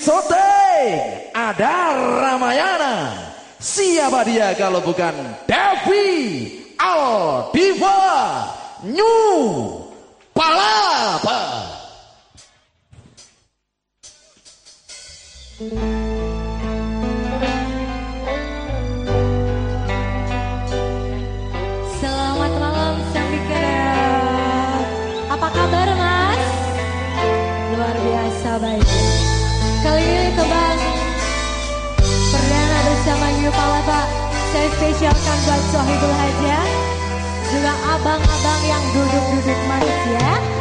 Soteng ada Ramayana. Siapa dia kalau bukan Devi Aldiva New Palapa. Selamat Saya spesialkan buat Sohibul Haja Juga abang-abang yang duduk-duduk manis ya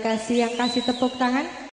kasih yang kasih tepuk tangan.